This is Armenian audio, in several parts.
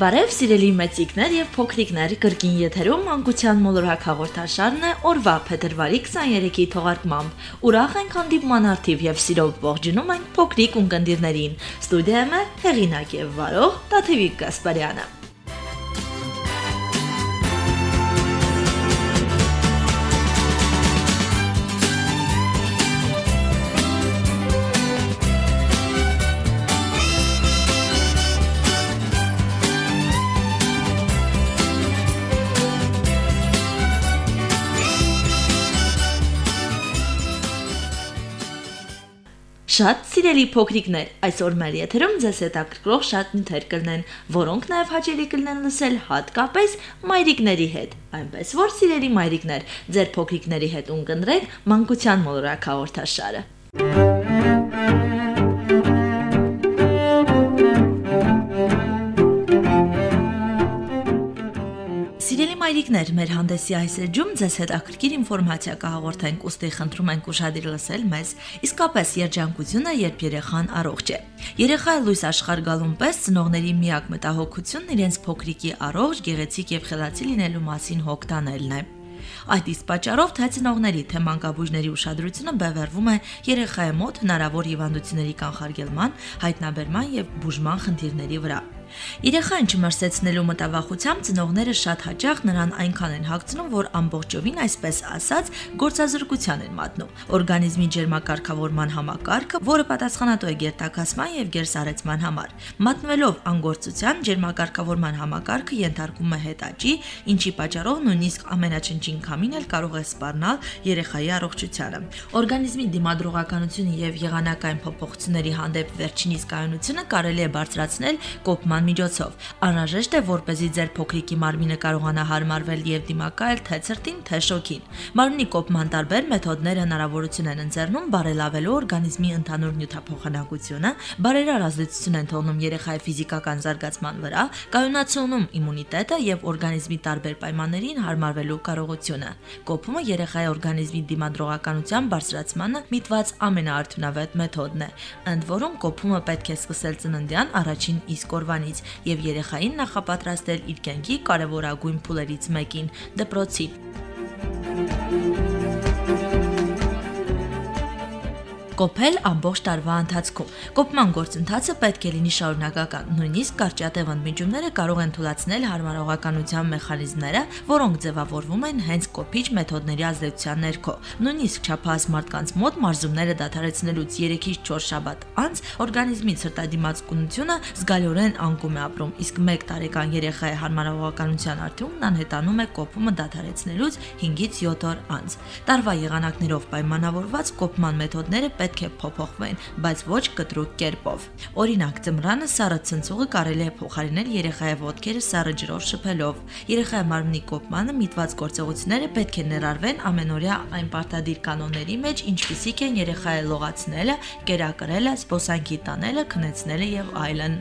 Բարև սիրելի մեծիկներ եւ փոքրիկներ, կրկին եթերում մանկության մոլորակ հաղորդաշարն է օրվա փետրվարի 23-ի թողարկմամբ։ Ուրախ ենք հանդիպման արդիվ եւ սիրով ողջունում ենք փոքրիկ ունկնդիրներին։ Ստուդիայում է հեղինակ եւ վարող Տաթևիկ Գասպարյանը։ Շատ սիրելի փոքրիկներ, այսօր մեր եթերում ձեզ հետաքրքրող շատ նյութեր կլինեն, որոնք նաև հաճելի կլինեն լսել հատկապես մայրիկների հետ։ Այնպես որ սիրելի մայրիկներ, ձեր փոքրիկների հետ ունկնդրեք մանկության մոլորակ հաղորդաշարը։ մայրիկներ, մեր հանդեսի այս էջում ձեզ հետ ակրկիր ինֆորմացիա կհաղորդենք, ուստի խնդրում ենք ուշադիր լսել մեզ։ Իսկապես երջանկությունը, երբ երեխան առողջ է։ Երեխայի լույս աշխարհ գալուն պես ծնողների միակ մտահոգությունն իրենց փոքրիկի առողջ, գեղեցիկ եւ խելացի լինելու մասին հոգ տանելն է։ Այդ իսկ պատճառով թե ծնողների, թե մանկաբույժների ուշադրությունը բևեռվում է երեխայի մոտ հնարավոր հիվանդությունների կանխարգելման, հայտնաբերման եւ բուժման խնդիրների վրա։ Երեխային չմրսեցնելու մտավախությամբ ծնողները շատ հաճախ նրան այնքան են հագցնում, որ ամբողջովին, այսպես ասած, գործազրկության են մատնում։ Օրգանիզմի ջերմակարգավորման համակարգը, որը պատասխանատու է գերտակասման եւ գերսարեցման համար, մատնվելով անգործության, ջերմակարգավորման համակարգը ենթարկվում է հետաճի, ինչի պատճառով նույնիսկ ամենաչնչին քամին էլ կարող է սպառնալ երեխայի առողջությանը։ Օրգանիզմի դիմադրողականությունը եւ եղանակային փոփոխությունների հանդեպ վերջինիս կայունությունը կարելի է բարձրացնել կոպման կառավարման միջոցով։ Անհրաժեշտ է, որպեսզի ձեր փոքրիկի մարմինը կարողանա հարմարվել եւ դիմակայել թե ցրտին, թե շոկին։ Մարմնի կոպման տարբեր մեթոդներ հնարավորություն են ընձեռնում բարելավելու օրգանիզմի ընդհանուր նյութափոխանակությունը, բարերար ազդեցություն են թողնում երեխայի ֆիզիկական զարգացման վրա, կայունացնում իմունիտետը եւ օրգանիզմի տարբեր պայմաններին հարմարվելու կարողությունը։ Կոփումը երեխայի օրգանիզմի դիմադրողականության բարձրացմանը միտված ամենաարդյունավետ մեթոդն է։ Ընդ որում կոփումը պետք է սկսել ծննդյան առաջին իսկ օրվանից կողմից եւ երեխային նախապատրաստել իր կյանքի կարևորագույն փուլերից մեկին՝ դպրոցին։ կոփել ամբողջ տարվա ընթացքում։ Կոփման գործընթացը պետք է լինի շարունակական, նույնիսկ կարճատև ընդմիջումները կարող են թույլատրել հարմարողականության մեխանիզմները, որոնք ձևավորվում են հենց կոփիչ մեթոդների ազդեցության ներքո։ Նույնիսկ չափահաս մարդկանց մոտ մարզումները դադարեցնելուց 3-ից 4 շաբաթ անց օրգանիզմի ցրտադիմացկունությունը զգալիորեն անկում է ապրում, իսկ 1 տարեկան երեխայի հարմարողականության արդյունքն անհետանում է կոփումը դադարեցնելուց 5-ից 7 օր անց։ Տարվա եղանակներով պայմանավորված կոփման մեթոդները պետք պետք է փոփոխվեն, բայց ոչ կտրուկ կերպով։ Օրինակ, ծմրանը սառը ցնցուղը կարելի է փոխարինել երեխայի ոտքերը սառը ջրով շփելով։ Երեխայի մարմնի կոպմանը միտված գործողությունները պետք է ներառվեն ամենօրյա այն պարտադիր կանոնների մեջ, ինչպիսիք են երեխայի լողացնելը, կերակրելը, սպոսանքի տանելը, քնեցնելը եւ այլն։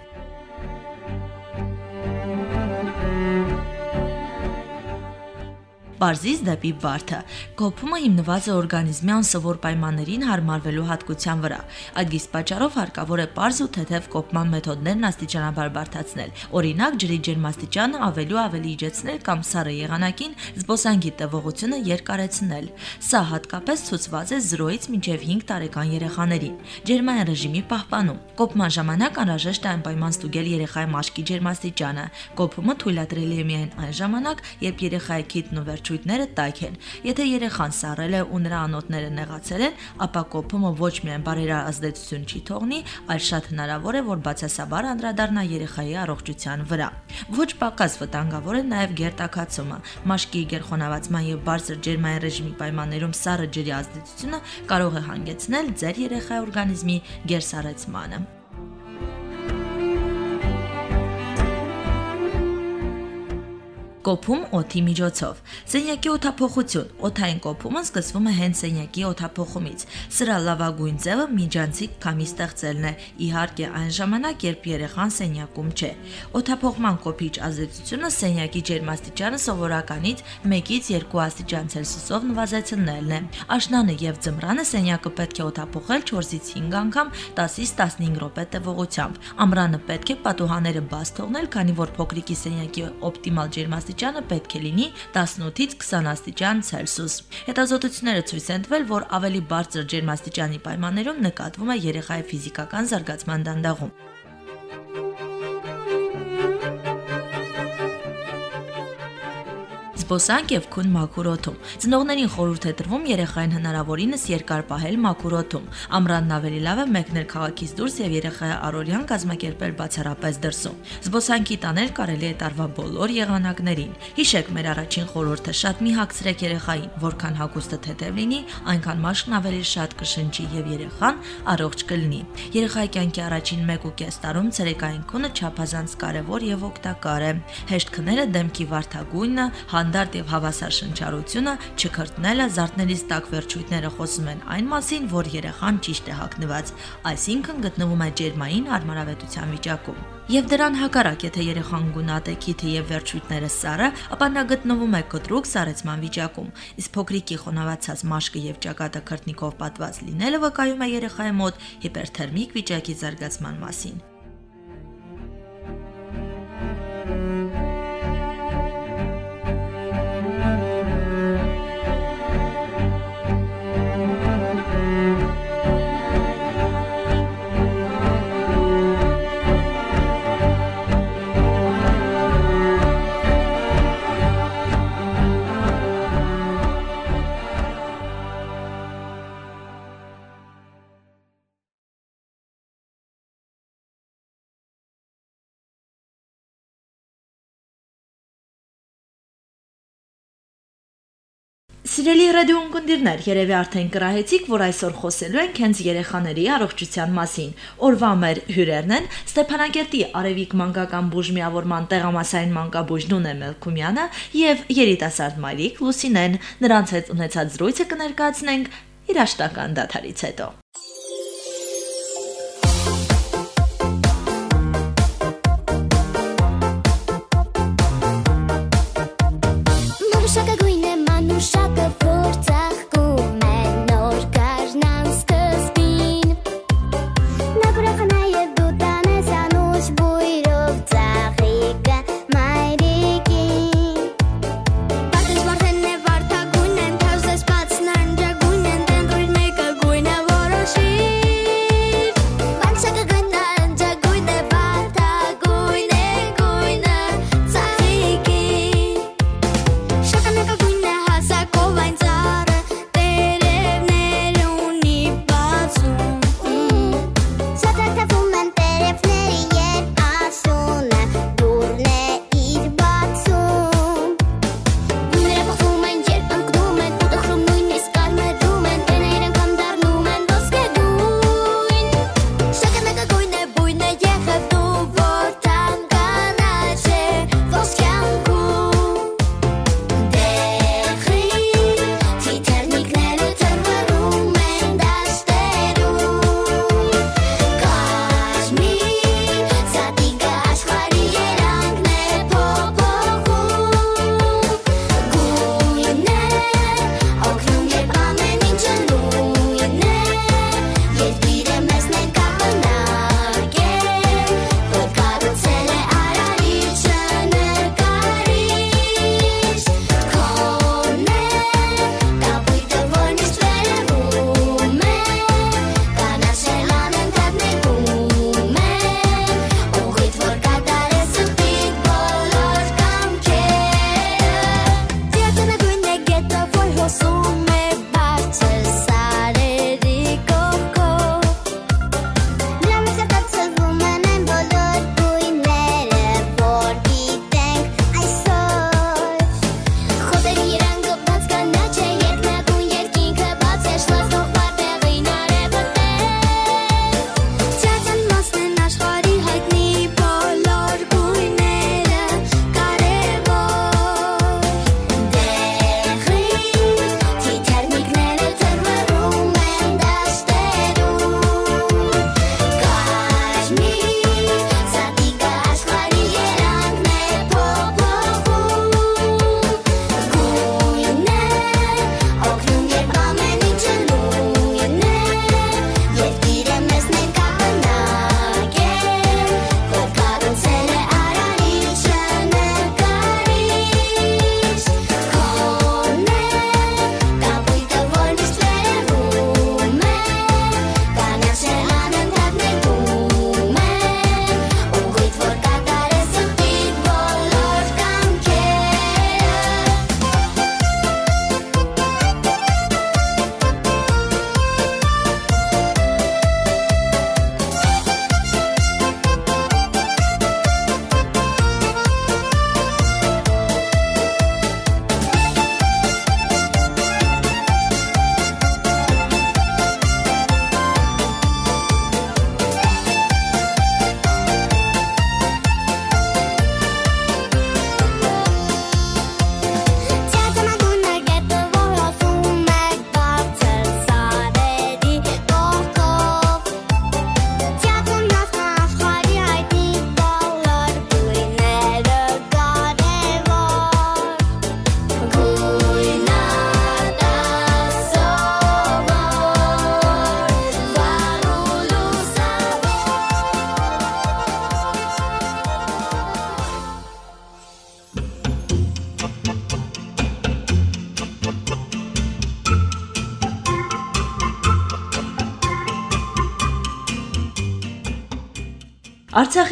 Պարզից դեպի բարթը։ Գոփումը հիմնված է օրգանիզմի անսովոր պայմաններին հարմարվելու հատկության վրա։ Այդ գիստ պատճառով հարկավոր է պարզ ու թեթև կոփման մեթոդներն աստիճանաբար բարթացնել։ Օրինակ, ջրի ջերմաստիճանը ավելի ու ավելի իջեցնել կամ սառը եղանակին զբոսանքի տևողությունը երկարեցնել։ Սա հատկապես ցուցված է 0-ից մինչև 5 տարեկան երեխաներին։ Ջերմային ռեժիմի պահպանում։ Կոփման ժամանակ անհրաժեշտ է անպայման ստուգել երեխայի մաշկի ջերմաստիճանը։ Կոփումը թույլատրելի է միայն այն ժամանակ, երբ երեխայի քիթն ու վերջ մրցույթները տաք են։ Եթե երեխան սառել է ու նրա անոթները նեղացել են, ապա կոփումը ոչ միայն բարերար ազդեցություն չի թողնի, այլ շատ հնարավոր է, որ բացասաբար անդրադառնա երեխայի առողջության վրա։ Ոչ պակաս վտանգավոր է նաև գերտակացումը։ Մաշկի գերխոնավացման եւ բարձր ջերմային ռեժիմի պայմաններում սառը ջրի ազդեցությունը կարող է հանգեցնել ձեր երեխայի օրգանիզմի գերսառեցմանը։ Կոփում օդի միջոցով։ Սենյակի օթափողություն։ Օթային կոփումը սկսվում է հենց սենյակի օթափողումից։ Սրա լավագույն ձևը միջանցիկ քամի ստեղծելն է, իհարկե այն ժամանակ, երբ երեխան սենյակում չէ։ Օթափողման կոփիչ ազդեցությունը սենյակի ջերմաստիճանը սովորականից 1-ից 2 աստիճան Ցելսիուսով նվազեցնելն է։ Աշնանը եւ ձմռանը սենյակը պետք է օթափողել 4-ից 5 անգամ 10-ից 15 րոպե տևողությամբ։ Ամռանը պետք է պատուհանները բաց թողնել, քանի որ փոքրիկի սենյակի օպտիմալ ջերմաստիճանը պետք է լինի 18-ից 20 աստիճան Ցելսիուս։ Հետազոտությունները ցույց են տվել, որ ավելի բարձր ջերմաստիճանի պայմաններում նկատվում է երեխայի ֆիզիկական զարգացման դանդաղում։ զբոսանք եւ քուն մաքուր օդում։ Ծնողներին խորհուրդ է տրվում երեխային հնարավորինս երկար պահել մաքուր օդում։ Ամռանն ավելի լավ է մեկնել քաղաքից դուրս եւ երեխայի առօրյան կազմակերպել բացառապես դրսում։ Զբոսանքի տանել կարելի է տարվա բոլոր եղանակներին։ Հիշեք մեր առաջին խորհուրդը՝ շատ մի հագցրեք երեխային, որքան հագուստը թեթև լինի, այնքան մաշկն ավելի շատ կշնչի եւ երեխան առողջ կլինի։ Երեխայի կյանքի առաջին 1.5 տարում ցերեկային քունը չափազանց կարեւոր եւ օգտակար է։ Հեշտ քները դեմքի վարդագույնը, հանդարտ ստանդարտ եւ հավասար շնչառությունը, չքրտնելը, զարդներից տակ վերջույթները խոսում են այն մասին, որ երեխան ճիշտ է հագնված, այսինքն գտնվում է ջերմային հարմարավետության վիճակում։ Եվ դրան հակառակ, եթե երեխան գունատ է, քիթը եւ վերջույթները սառը, ապա նա գտնվում է կտրուկ սառեցման վիճակում։ Իսկ փոքրիկի խոնավացած մաշկը եւ ճակատը քրտնիկով պատված լինելը վկայում է երեխայի մոտ հիպերթերմիկ վիճակի զարգացման մասին։ Սիրելի ռադիոընկերներ, երևի արդեն կրահեցիք, որ այսօր խոսելու ենք հենց երեխաների առողջության մասին։ Օրվա մեր հյուրերն են Ստեփանակերտի Արևիկ մանկական բուժ միավորման տեղամասային մանկաբույժ Նունե Մելքումյանը եւ երիտասարդ Մարիկ Լուսինեն։ Նրանց հետ ունեցած զրույցը կներկայացնենք երաշտական դաթարից հետո։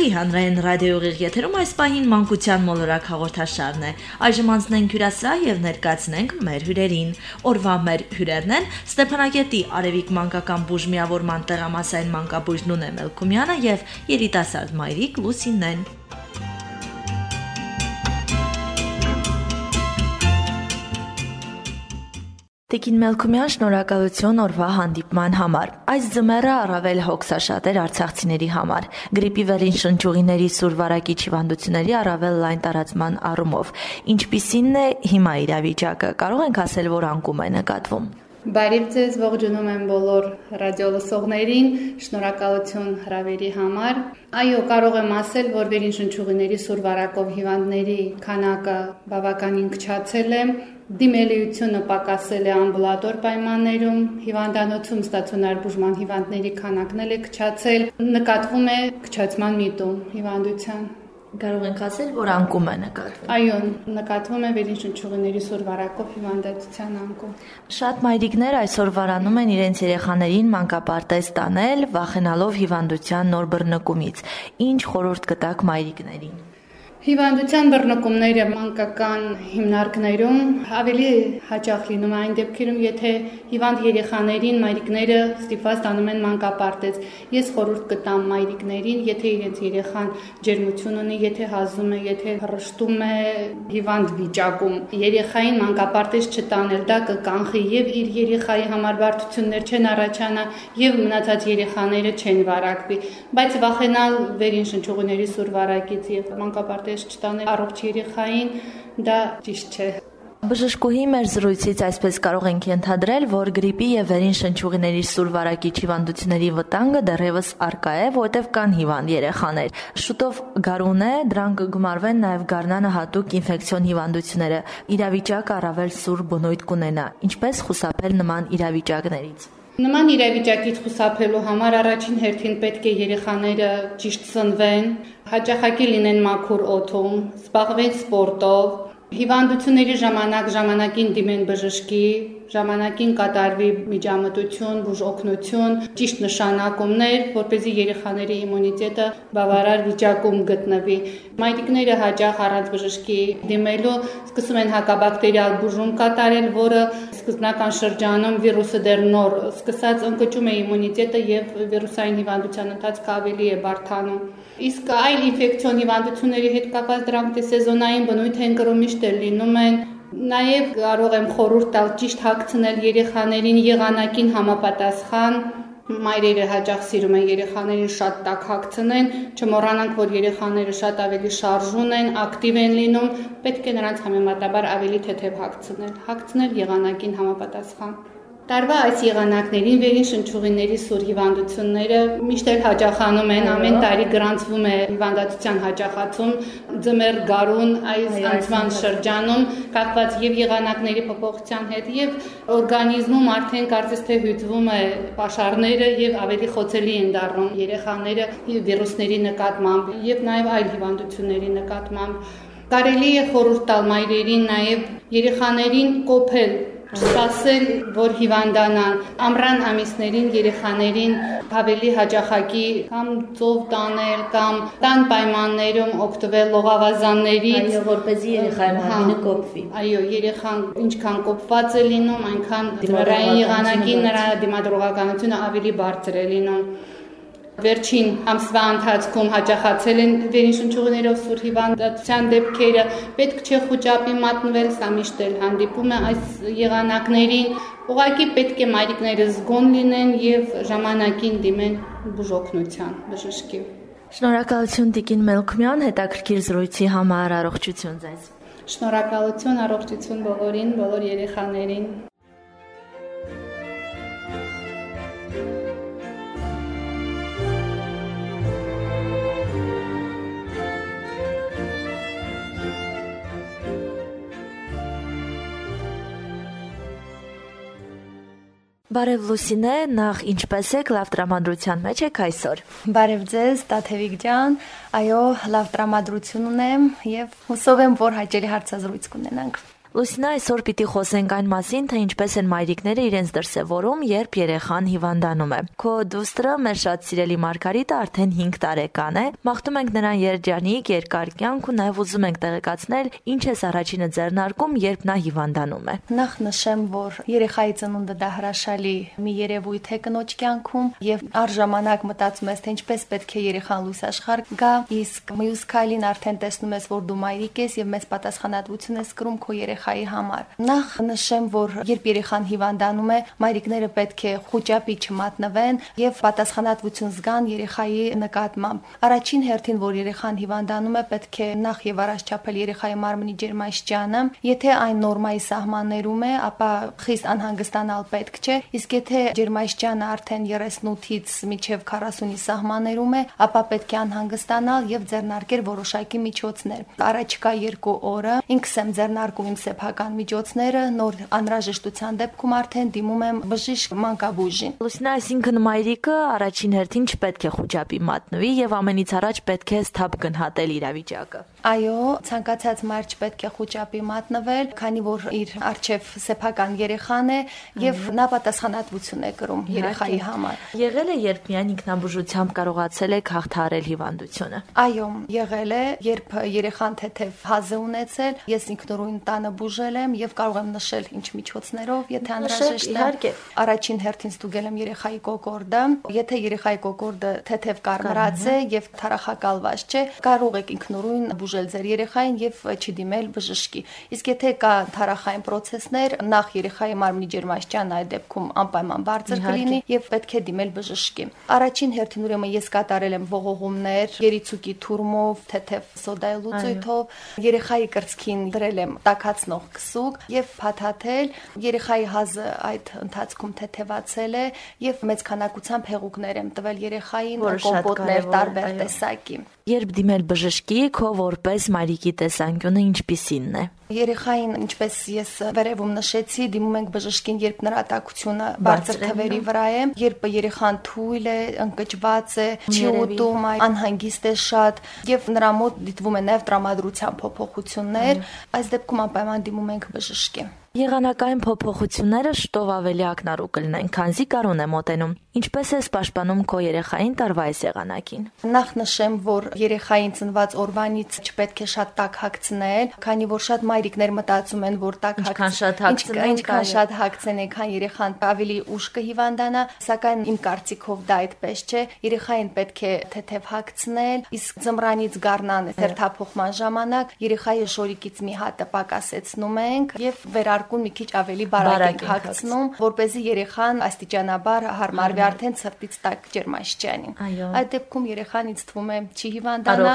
Արցախի հանրային ռադիոյի եթերում այս պահին մանկության մոլորակ հաղորդաշարն է։ Այժմ անցնենք հյուրասրահ եւ ներկայացնենք մեր հյուրերին։ Օրվա մեր հյուրերն են Ստեփանակերտի Արևիկ մանկական բուժ միավորման տեղամասային մանկաբույժ Նունե Մելքումյանը եւ երիտասարդ մայրիկ Լուսինեն։ Տիկին Մելքումյան շնորհակալություն օրվա հանդիպման համար։ Այս ձմեռը առավել հոգսաշատ էր արցախցիների համար։ Գրիպի վերին շնչուղիների սուր վարակիչ հիվանդությունների առավել լայն տարածման առումով։ Ինչպիսին է հիմա իրավիճակը։ Կարող ենք ասել, որ անկում է նկատվում։ Բարև ձեզ, ողջունում եմ բոլոր ռադիոլսողներին, շնորհակալություն հրավերի համար։ Այո, կարող եմ ասել, որ վերին շնչուղիների սուր վարակով հիվանդների քանակը բավականին քչացել է, Դիմելիությունը պակասել է ամբուլատոր պայմաններում, հիվանդանոցում ստացիոնար բուժման հիվանդների քանակն էլ է քչացել, նկատվում է քչացման միտում հիվանդության։ Կարող ենք ասել, որ անկում է նկատվում։ Այո, նկատվում է վերին շնչուղիների սուր վարակով հիվանդացության անկում։ Շատ մայրիկներ այսօր վարանում են իրենց երեխաներին մանկապարտեզ տանել, վախենալով հիվանդության նոր բռնկումից։ Ինչ խորհուրդ կտաք մայրիկներին։ Հիվանդության բռնկումները մանկական հիմնարկներում ավելի հաճախ լինում այն դեպքերում, եթե հիվանդ երեխաներին մայրիկները ստիպված տանում են մանկապարտեզ։ Ես խորհուրդ կտամ մայրիկներին, եթե իրենց երեխան ջերմություն ունի, եթե հազում է, եթե հրշտում է հիվանդ վիճակում, երեխային մանկապարտեզ չտանել, դա կկանխի եւ իր երեխայի համար բարդություններ չեն առաջանա եւ մնացած երեխաները չեն վարակվի, բայց վախենալ վերին շնչուղիների սուր վարակից եւ մանկապարտեզ հեշտ չտանել առողջ երեխային, դա ճիշտ չէ։ Բժշկուհի մեր զրույցից այսպես կարող ենք ենթադրել, որ գրիպի եւ վերին շնչուղիների սուր վարակիչ հիվանդությունների վտանգը դեռևս արկա է, որտեղ կան հիվանդ երեխաներ։ Շուտով գարուն է, դրանք կգումարվեն նաեւ գարնանը հատուկ ինֆեկցիոն հիվանդությունները։ Իրավիճակը առավել սուր բնույթ կունենա։ Ինչպես խուսափել նման իրավիճակներից։ Նման իրավիճակից խուսափելու համար առաջին հերթին պետք է երեխաները ճիշտ սնվեն, հաճախակի լինեն մաքուր օդում, զբաղվեն սպորտով, Հիվանդությունների ժամանակ ժամանակին դիմեն բժշկի, ժամանակին կատարվի միջամտություն, բուժօգնություն, ճիշտ նշանակումներ, որ เป զի երեխաների իմունիտետը բավարար վիճակում գտնվի։ Մայրիկները հաճախ առանց բժշկի դիմելու սկսում են հակաբակտերիալ բուժում կատարել, որը սկզբնական շրջանում վիրուսը դեռ նոր սկսած ընկճում է իմունիտետը եւ վիրուսային հիվանդության ընթացքը ավելի է բարդանում։ Իսկ այլ ինֆեկցիոն հիվանդությունների հետ կապված դրանք դե սեզոնային բնույթ են կրում միշտ լինում են Նաև կարող եմ խորհուրդ տալ ճիշտ հագցնել երեխաներին եղանակին համապատասխան մայրերը հաճախ սիրում են երեխաներին շատ տաք հագցնեն, չմոռանանք, որ երեխաները շատ ավելի շարժուն են, ակտիվ են լինում, պետք է նրանց համեմատաբար ավելի թեթև հագցնել, հագցնել եղանակին համապատասխան։ Տարվա այս եղանակներին վերին շնչուղիների սուր հիվանդությունները միշտ էլ հաճախանում են, ամեն տարի գրանցվում է հիվանդացության հաճախացում, ձմեռ գարուն այս անցման շրջանում կապված եւ եղանակների փոփոխության հետ եւ օրգանիզմում արդեն կարծես թե հյուծվում է pašարները եւ ավելի խոցելի են դառնում երեխաները վիրուսների նկատմամբ եւ նաեւ այլ հիվանդությունների նկատմամբ Կարելի է խորհուրդ տալ մայրերին նաև երեխաներին կոփել սպասել, որ հիվանդանան։ Ամռան ամիսներին երեխաներին ավելի հաճախակի կամ ծով տանել կամ տան պայմաններում օգտվել լողավազաններից, այո, որպեսզի երեխայի մարմինը կոփվի։ Այո, երեխան ինչքան կոփված է լինում, այնքան դիմադրային եղանակի նրա դիմադրողականությունը ավելի բարձր է լինում վերջին ամսվա ընթացքում հաջախացել են վերինշնչուղներով սուր հիվանդության դեպքերը, պետք չէ խոճապի մատնվել, սա միշտ էլ հանդիպում է այս եղանակներին, ուղղակի պետք է մայրիկները զգոն լինեն եւ ժամանակին դիմեն բուժօգնության բժշկի։ Շնորհակալություն Տիկին Մելքումյան հետաքրքիր զրույցի համար առողջություն ձեզ։ Շնորհակալություն, առողջություն բոլորին, բոլոր երեխաներին։ Բարև Լուսինե, նախ ինչպես եք, լավ տրամադրության մեջ եք այսօր։ Բարև ձեզ, Տաթևիկ ջան։ Այո, լավ տրամադրություն ունեմ եւ հուսով եմ, որ հաճելի հարցազրույց կունենանք։ Լուսինա, այսօր պիտի խոսենք այն մասին, թե ինչպես են մայրիկները իրենց դրսևորում, երբ երեխան հիվանդանում է։ Քո դուստրը, մեր շատ սիրելի Մարգարիտը արդեն 5 տարեկան է։ Մաղթում ենք նրան երջանիկ, երկար կյանք ու նաև ուզում ենք տեղեկացնել, ինչ է առաջինը ձեռնարկում, երբ նա հիվանդանում է։ Նախ նշեմ, որ երեխայի ծնունդը դա հրաշալի մի երևույթ է կնոջ կյանքում եւ առժամանակ մտածում ես, թե ինչպես պետք է երեխան լույս աշխարհ գա, իսկ մյուս քայլին արդեն տեսնում ես, որ դու մայրիկ ես եւ մեծ պատասխանատվություն ես կրում քո երեխայի երեխայի համար։ Նախ նշեմ, որ երբ երեխան հիվանդանում է, մայրիկները պետք է խոճապի չմատնվեն եւ պատասխանատվություն զգան երեխայի նկատմամբ։ Առաջին հերթին, որ երեխան հիվանդանում է, պետք է նախ եւ առաջ չափել երեխայի մարմնի ջերմաստիճանը։ Եթե այն նորմայի սահմաններում է, ապա խիստ անհանգստանալ պետք չէ, իսկ եթե ջերմաստիճանը արդեն 38-ից մինչև 40-ի սահմաններում է, ապա պետք է անհանգստանալ եւ ձեռնարկել որոշակի միջոցներ։ Առաջիկա 2 օրը ինքս եմ ձեռնարկում իմ սեփական միջոցները, նոր անհրաժեշտության դեպքում արդեն դիմում եմ բժիշկ մանկաբույժին։ Լուսինա, այսինքն մայրիկը առաջին հերթին չպետք է խոճապի մատնվի եւ ամենից առաջ պետք է սթափ գնահատել իրավիճակը։ Այո, ցանկացած մայր չպետք է խոճապի մատնվել, քանի որ իր արժև սեփական երեխան է եւ նա պատասխանատվություն է կրում երեխայի համար։ Եղել է, երբ միայն ինքնաբուժությամբ կարողացել եք հաղթահարել հիվանդությունը։ Այո, եղել է, երբ երեխան թեթև հազ է ունեցել, ես ինքնուրույն տանը բուժել եմ եւ կարող եմ նշել ինչ միջոցներով, եթե անհրաժեշտ է։ Իհարկե։ Առաջին հերթին ստուգել եմ երեխայի կոկորդը, եթե երեխայի կոկորդը թեթև կարմրած է եւ թարախակալված չէ, կարող եք ինքնուրույն բուժել ձեր երեխային եւ չդիմել բժշկի։ Իսկ եթե կա թարախային process-ներ, նախ երեխայի մարմնի ջերմաստիճանը այդ դեպքում անպայման բարձր կլինի եւ պետք է դիմել բժշկի։ Առաջին հերթին ուրեմն ես կատարել եմ ողողումներ, երիցուկի թուրմով, թեթև սոդայի լուծույթով, երեխայի կրծքին դրել եմ տակած կոծնող քսուկ եւ փաթաթել երեխայի հազը այդ ընթացքում թեթևացել է եւ մեծ քանակությամբ հեղուկներ եմ տվել երեխային կոմպոտներ տարբեր տեսակի Երբ դիմել բժշկի, քո որպես մայրիկի տեսանկյունը ինչպիսինն է։ Երեխային, ինչպես ես վերևում նշեցի, դիմում ենք բժշկին, երբ նրա տակությունը բարձր թվերի վրա է, երբ երեխան թույլ է, ընկճված է, չի ուտում, անհանգիստ է շատ եւ նրա մոտ դիտվում է նաեւ տրամադրության փոփոխություններ, այս դեպքում անպայման դիմում ենք բժշկի։ Եղանակային փոփոխությունները շտով ավելի ակնառու կլինեն, քանզի կարուն է մոտենում։ Ինչպես ես պաշտպանում քո երեխային տարվա այս եղանակին։ Նախ նշեմ, որ երեխային ծնված օրվանից չպետք է շատ տաք հագցնել, քանի որ շատ մայրիկներ մտածում են, որ տաք հագցնեն, ինչքան շատ հագցնեն, քան երեխան ավելի ուշ կհիվանդանա, սակայն իմ կարծիքով դա այդպես չէ։ Երեխային պետք է թեթև հագցնել, իսկ ձմրանից գառնան հերթափոխման ժամանակ երեխայի շորիկից մի հատը պակասեցնում ենք եւ վերար հարկուն մի քիչ ավելի բարակ ենք հագցնում, որ เป զի երեխան աստիճանաբար հարմարվի արդեն ցրտից տակ ջերմաշճանին։ Այդ դեպքում երեխան ինձ թվում է չի հիվանդանա,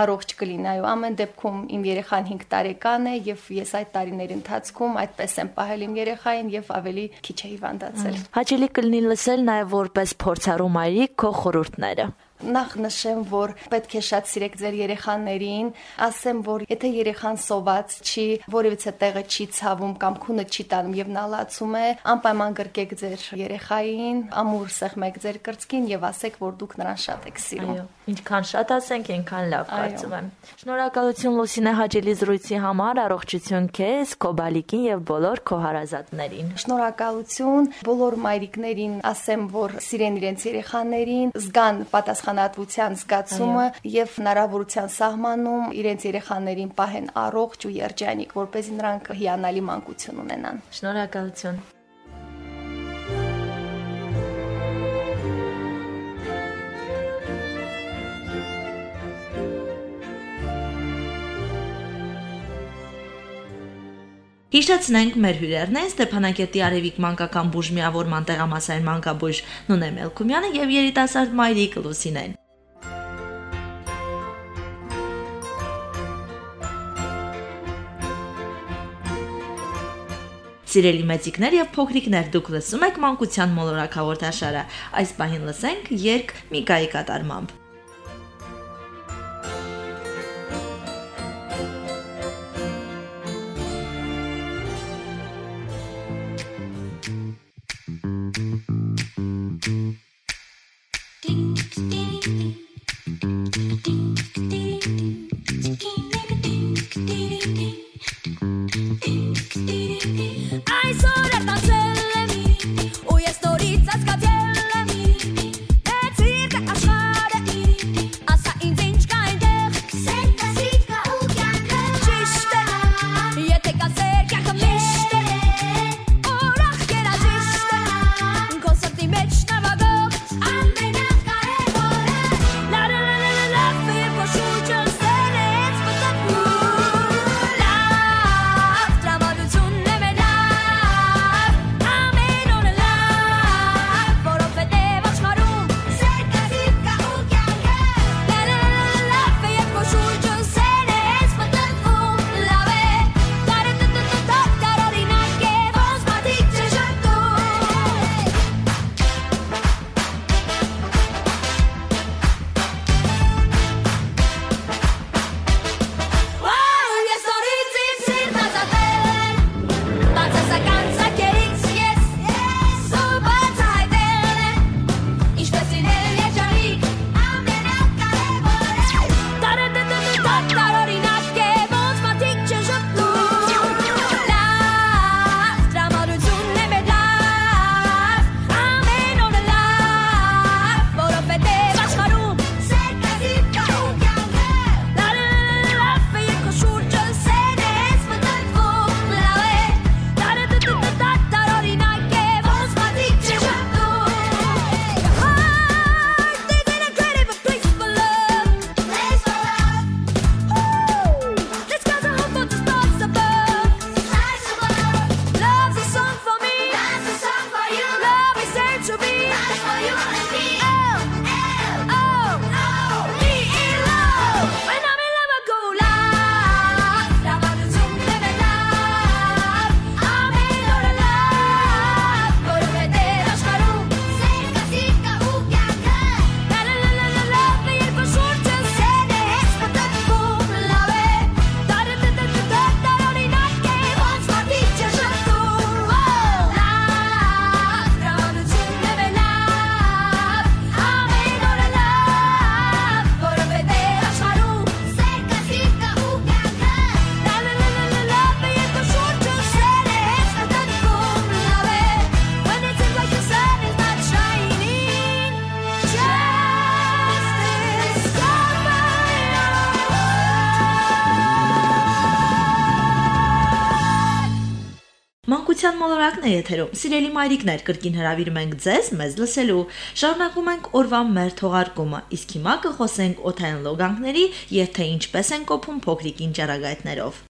առողջ կլինի, այո, ամեն դեպքում իմ երեխան 5 տարեկան է եւ ես այդ տարիների ընթացքում այդպես եմ պահել իմ երեխային եւ ավելի քիչ է հիվանդացել։ Հաճելի կլինի լսել նաեւ որպես փորձառու մայրիկ քո խորհուրդները։ Նախ նշեմ, որ պետք է շատ սիրեք ձեր երեխաներին, ասեմ, որ եթե երեխան սոված չի, որևիցե տեղը չի ցավում կամ քունը չի տանում եւ նա լացում է, անպայման գրկեք ձեր երեխային, ամուր սեղմեք ձեր կրծքին եւ ասեք, որ դուք նրան շատ եք սիրում։ Այո, ինչքան շատ ասենք, այնքան լավ կարծում եմ։ Շնորհակալություն Լուսինե հաջելի զրույցի համար, առողջություն քեզ, քո բալիկին եւ բոլոր քո հարազատներին։ Շնորհակալություն բոլոր մայրիկներին, ասեմ, որ սիրեն իրենց երեխաներին, զգան պատասխան պատասխանատվության զգացումը եւ հնարավորության սահմանում իրենց երեխաներին պահեն առողջ ու երջանիկ, որպեսզի նրանք հիանալի մանկություն ունենան։ Շնորհակալություն։ Հիշեցնենք մեր հյուրերն են Ստեփանակերտի Արևիկ մանկական բուժ միավորման տեղամասային մանկաբույժ Նունե Մելքումյանը եւ երիտասարդ Մայրիկ Լուսինեն։ Սիրելի մեծիկներ եւ փոքրիկներ, դուք լսում եք մանկության մոլորակ հաղորդաշարը։ Այս պահին լսենք երկ Միկայի կատարմամբ։ մոլորակն է եթերում։ Սիրելի մայրիկներ, կրկին հրավիրում ենք ձեզ մեզ լսելու։ Շարունակում ենք օրվա մեր թողարկումը, իսկ հիմա կխոսենք օթային լոգանքների եւ թե ինչպես են կոփում փոքրիկ ինջարագայթներով։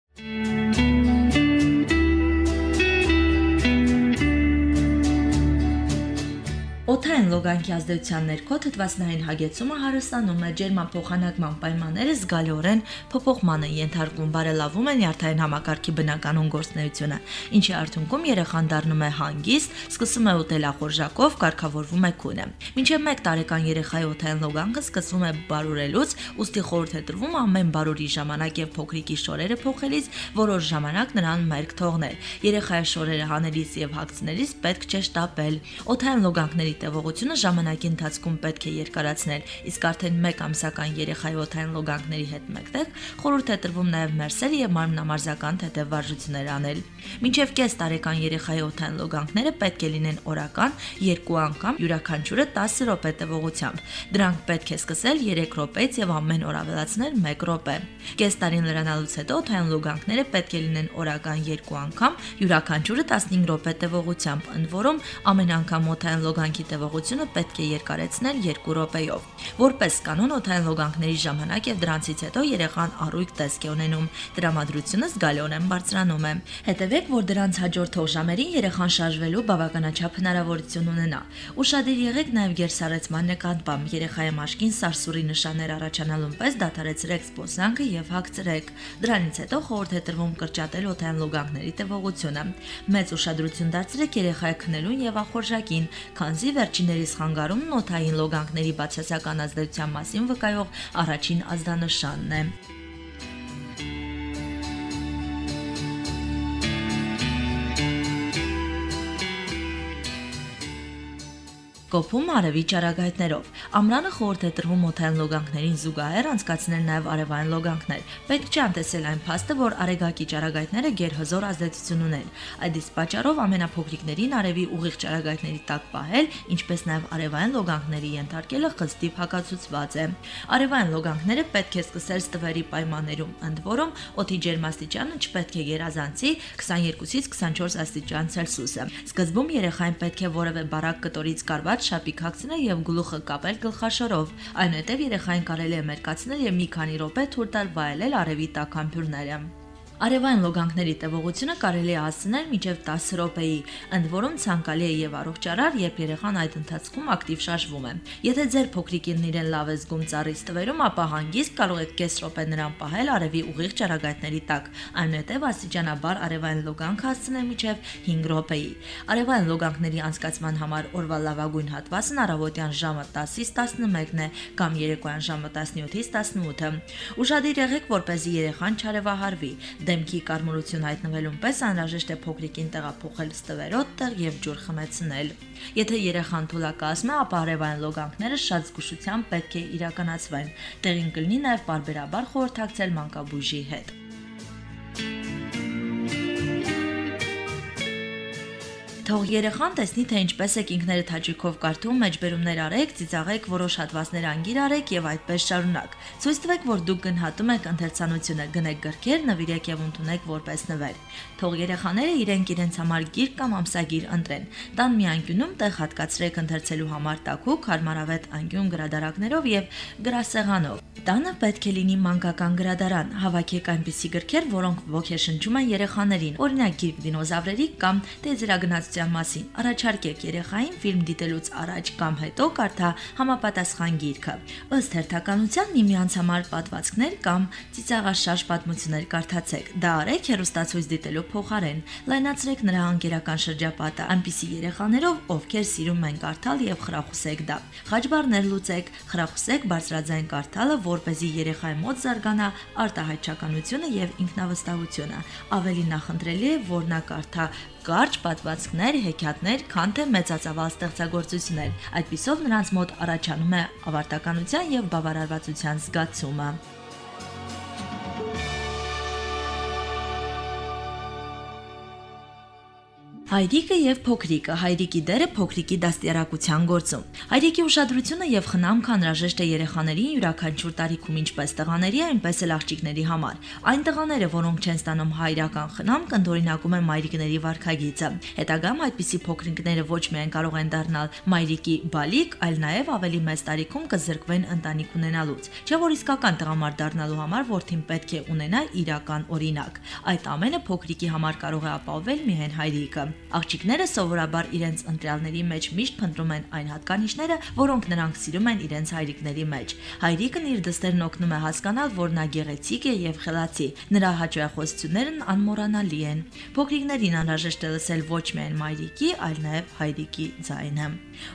Օթային լոգանքի ազդեցության ներքո թթվասնային հագեցումը հարստանում է ջերմափոխանակման պայմանները զգալիորեն փոփոխման են ենթարկվում, բարելավում են յարթային համակարգի բնականon գործնեությունը, ինչի արդյունքում երեխան դառնում է հանգիստ, սկսում է ուտել ախորժակով, կարգավորվում է քունը։ Մինչև 1 տարեկան երեխայի օթային լոգանքը սկսվում է բարուրելուց, ուստի խորհուրդ է տրվում ամեն բարուրի ժամանակ եւ փոքրիկի շորերը փոխելիս որոշ ժամանակ նրան մերկ թողնել։ Երեխայի շորերը հանելիս եւ հագցնելիս պետք չէ շտապել։ Օթային լոգանքների տևողությունը ժամանակի ընթացքում պետք է երկարացնել, իսկ արդեն 1 ամսական երեխայի օթային լոգանքների հետ մեկտեղ խորհուրդ է տրվում նաև մերսել եւ մարմնամարզական թեթևվարժություններ անել։ Մինչև կես տարեկան երեխայի օթային լոգանքները պետք է լինեն օրական 2 անգամ յուրաքանչյուրը 10 րոպե տևողությամբ։ Դրանք պետք է սկսել 3 րոպեից եւ ամեն օր ավելացնել 1 րոպե։ Կես տարին լրանալուց հետո օթային լոգանքները պետք է լինեն օրական 2 անգամ յուրաքանչյուրը 15 րոպե տևողությամբ, ընդ որում ամեն անգամ օթային լոգանքի տևողությունը պետք է երկարեցնել 2 րոպեով։ Որպես կանոն օթային լոգանքների ժամանակ եւ դրանցից հետո երեխան առույգ տեսք է ունենում։ Տրամադրությունը զգալիորեն բարձրանում է։ Հետևեք, որ դրանց հաջորդող ժամերին երեխան շարժվելու բավականաչափ հնարավորություն ունենա։ Ուշադիր եղեք նաեւ գերսարեցման նկատմամբ երեխայի մաշկին սարսուրի նշաններ առաջանալուն պես դադարեցրեք սպոսանքը եւ հագցրեք։ Դրանից հետո խորհուրդ է տրվում կրճատել օթային լոգանքների տևողությունը։ Մեծ ուշադրություն դարձրեք երեխայի քնելուն եւ ախորժակին, քանզի վերջիններիս խանգարումն օթային լոգանքների բացասական ազդեցության մասին վկայող առաջին ազդանշանն է։ Կոփում արևի ճարագայթներով։ Ամրանը խորհուրդ է տրվում օթային լոգանքներին զուգահեռ անցկացնել նաև արևային լոգանքներ։ Պետք չէ անտեսել այն փաստը, որ արեգակի ճարագայթները գերհզոր ազդեցություն ունեն։ Այդ իսկ պատճառով ամենափոքրիկներին արևի ուղիղ ճարագայթների տակ պահել, ինչպես նաև արևային լոգանքների ենթարկելը խստիվ հակացուցված է։ Արևային լոգանքները պետք է սկսել ստվերի պայմաններում, ընդ որում օդի ջերմաստիճանը չպետք է գերազանցի 22-ից 24 աստիճան Ցելսիուսը։ Սկզբում երեխային պետք է որևէ բարակ կտորից կարված հատ շապիկ հագցնել եւ գլուխը կապել գլխաշորով։ Այնուհետև երեխային կարելի է մերկացնել եւ մի քանի րոպե թույլ տալ վայելել արևի տակ համբուրները։ Արևային լոգանքների տևողությունը կարելի է հասցնել մինչև 10 րոպեի, ընդ որում ցանկալի է եւ առողջարար, երբ երեխան այդ ընթացքում ակտիվ շարժվում է։ Եթե ձեր փոքրիկին իրեն լավ է զգում ծառից տվերում, ապա հանգիստ կարող եք կես րոպե նրան պահել արևի ուղիղ ճառագայթների տակ, այնուհետև աստիճանաբար արևային լոգանք հասցնել մինչև 5 րոպեի։ Արևային լոգանքների անցկացման համար օրվա լավագույն հատվածն առավոտյան ժամը 10-ից 11-ն է կամ երեկոյան ժամը 17-ից 18-ը։ Ուշադիր եղեք, որպեսզի երեխան չարևահարվի դեմքի կարմրություն հայտնվելուն պես անհրաժեշտ է փոքրիկին տեղափոխել ստվերոտ տեղ եւ ջուր խմեցնել։ Եթե երեխան թուլակազմ է, ապա արևային լոգանքները շատ զգուշությամբ պետք է իրականացվեն։ Տեղին կլինի նաեւ բարբերաբար խորհրդակցել մանկաբույժի հետ։ Թող երեխան տեսնի, թե ինչպես եք ինքներդ հաճույքով կարդում, մեջբերումներ արեք, ծիծաղեք, որոշ հատվածներ անգիր արեք եւ այդպես շարունակ։ Ցույց տվեք, որ դուք գնահատում եք ընթերցանությունը, գնեք գրքեր, նվիրեք եւ ընդունեք որպես նվեր։ Թող երեխաները իրենք իրենց համար գիրք կամ ամսագիր ընտրեն։ Տան մի անկյունում տեղ հատկացրեք ընթերցելու համար տաքուկ, հարմարավետ անկյուն գրադարաններով եւ գրասեղանով։ Տանը պետք է լինի մանկական գրադարան։ Հավաքեք այնպիսի գրքեր, որոնք ոգեշնչում են երեխաներին։ Օրինակ գիրք դինոզավրերի կամ տեզերագնացության կոռուպցիա մասին։ Առաջարկեք երեխային ֆիլմ դիտելուց առաջ կամ հետո կարդա համապատասխան գիրքը։ Ըստ հերթականության միմյանց համար պատվածքներ կամ ծիծաղաշարժ պատմություններ կարդացեք։ Դա արեք հերոստացույց դիտելու փոխարեն։ Լայնացրեք նրա անկերական շրջապատը այնպիսի երեխաներով, ովքեր սիրում են կարդալ եւ խրախուսեք դա։ Խաչբարներ լուծեք, խրախուսեք բարձրաձայն կարդալը, որ เป զի երեխայի մոտ զարգանա արտահայտչականությունը եւ ինքնավստահությունը։ Ավելի նախընտրելի է, որ նա կարդա կարճ պատվածքներ, հեքիաթներ, քան թե մեծածավալ ստեղծագործություններ։ Այդպիսով նրանց մոտ առաջանում է ավարտականության եւ բավարարվածության զգացումը։ Հայրիկը եւ փոքրիկը հայրիկի դերը փոքրիկի դաստիարակության գործում։ Հայրիկի ուշադրությունը եւ խնամքը անհրաժեշտ է երեխաներին յուրաքանչյուր տարիքում ինչպես տղաների, այնպես էլ աղջիկների համար։ Այն տղաները, որոնք չեն ստանում հայրական խնամ, կընդօրինակում են մայրիկների վարքագիծը։ Հետագամ այդպիսի փոքրիկները ոչ միայն կարող են դառնալ մայրիկի բալիկ, այլ նաեւ ավելի մեծ տարիքում կզրկվեն ընտանիք ունենալուց։ Չէ՞ որ իսկական տղամարդ դառնալու համար որդին պետք է ունենա իրական օրինակ։ Այդ ամենը փոքրիկի համար կարող է ապահովել միայն հայրիկը։ Աղջիկները սովորաբար իրենց ընտրյալների մեջ միշտ փնտրում են այն հատկանիշները, որոնք նրանք սիրում են իրենց հայրիկների մեջ։ Հայրիկն իր դստերն օգնում է հասկանալ, որ նա գեղեցիկ է եւ խելացի։ Նրա հաճախոսություններն անմոռանալի են։ Փոքրիկներին անհրաժեշտ է լսել ոչ միայն մայրիկի, այլ նաեւ հայրիկի ձայնը։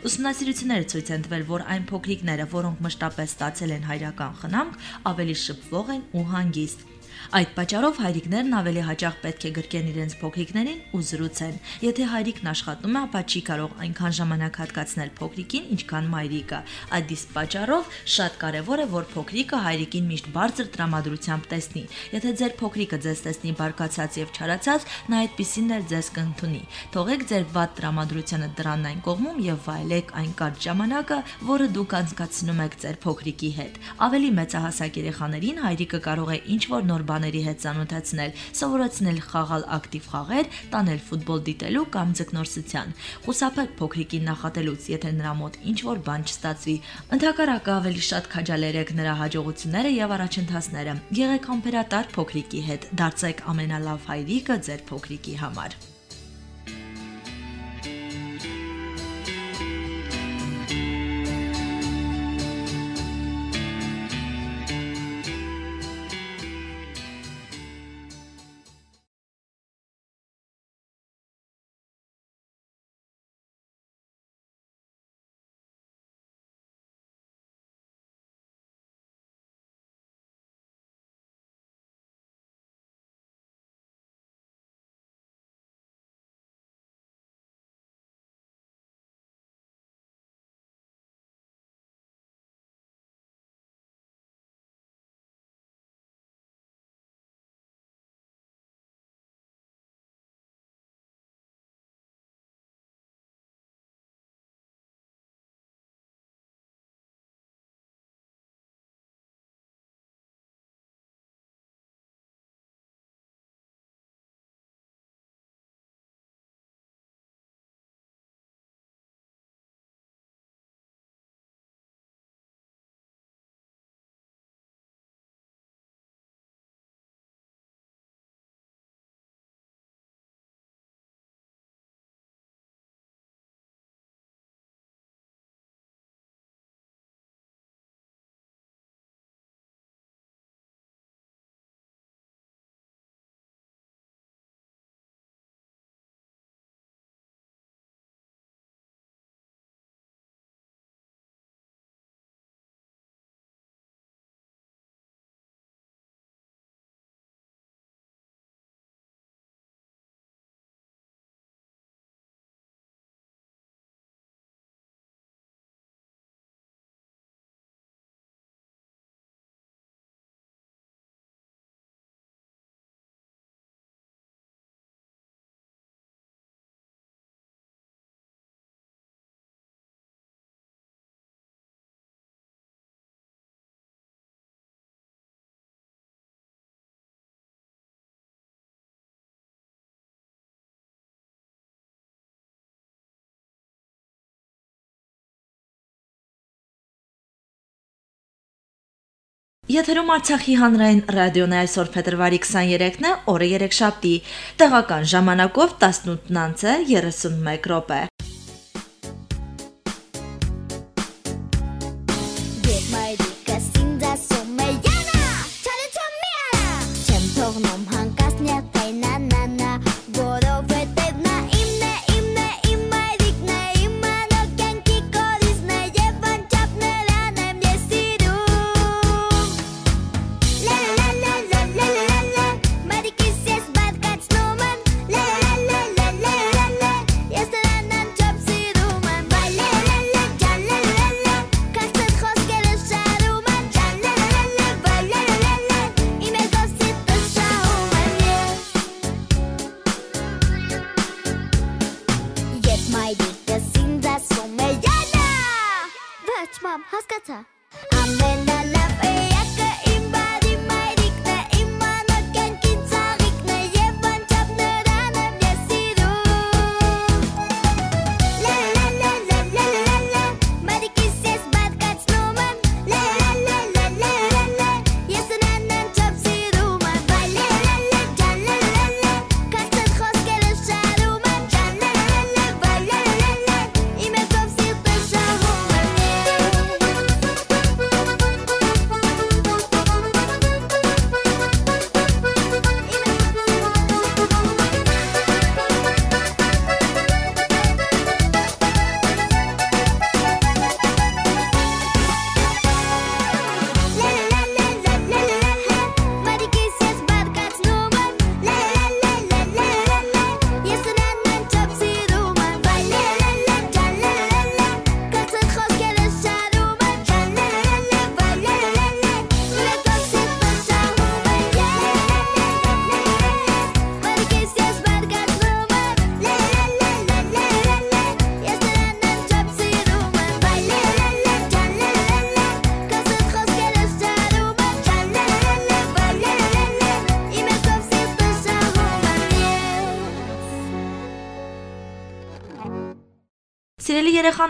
Ուսումնասիրությունները ցույց են տվել, որ այն փոքրիկները, որոնք մշտապես ստացել են հայրական խնամք, ավելի շփվող են ու հանգիստ։ Այդ պատճառով հայրիկներն ավելի հաճախ պետք է գրկեն իրենց փոքրիկներին ու զրուցեն։ Եթե հայրիկն աշխատում է, ապա չի կարող այնքան ժամանակ հատկացնել փոքրիկին, ինչքան մայրիկը։ Այդ իսկ պատճառով շատ կարևոր է, որ փոքրիկը հայրիկին միշտ բարձր տրամադրությամբ տեսնի։ Եթե ձեր փոքրիկը ձեզ տեսնի բարկացած եւ չարացած, նա այդպեսին էլ ձեզ կընդունի։ Թողեք ձեր վատ տրամադրությունը դրան այն կողմում եւ վայելեք այն կարճ ժամանակը, որը դուք անցկացնում եք ձեր փոքրիկի հետ։ Ավելի մեծահասակ երեխաներին հայրիկը կարող է ինչ որ նոր բաների հետ ծանոթացնել, սովորեցնել խաղալ ակտիվ խաղեր, տանել ֆուտբոլ դիտելու կամ ձկնորսության։ Խուսափեք փոքրիկին նախատելուց, եթե նրա մոտ ինչ որ բան չստացվի։ Ընթակարակը ավելի շատ քաջալերեք նրա հաջողությունները եւ առաջընթացները։ Եղեք համբերատար փոքրիկի հետ, դարձեք ամենալավ հայրիկը ձեր փոքրիկի համար։ Եթերում Արցախի հանրային ռադիոն այսօր փետրվարի 23-ն է, օրը 3 շաբթի։ Տեղական ժամանակով 18:31 րոպե։